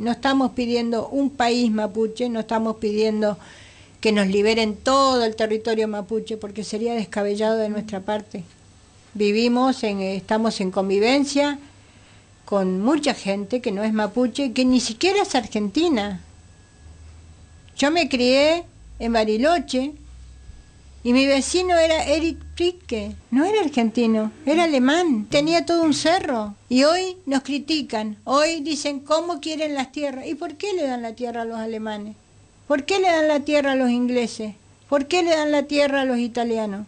No estamos pidiendo un país mapuche, no estamos pidiendo que nos liberen todo el territorio mapuche, porque sería descabellado de nuestra parte. Vivimos, en, estamos en convivencia con mucha gente que no es mapuche, que ni siquiera es argentina. Yo me crié en Bariloche y mi vecino era Eric Pritzke, no era argentino, era alemán, tenía todo un cerro. Y hoy nos critican, hoy dicen cómo quieren las tierras. ¿Y por qué le dan la tierra a los alemanes? ¿Por qué le dan la tierra a los ingleses? ¿Por qué le dan la tierra a los italianos?